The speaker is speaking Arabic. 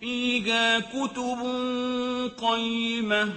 فِيهَا كُتُبٌ قَيِّمَةٌ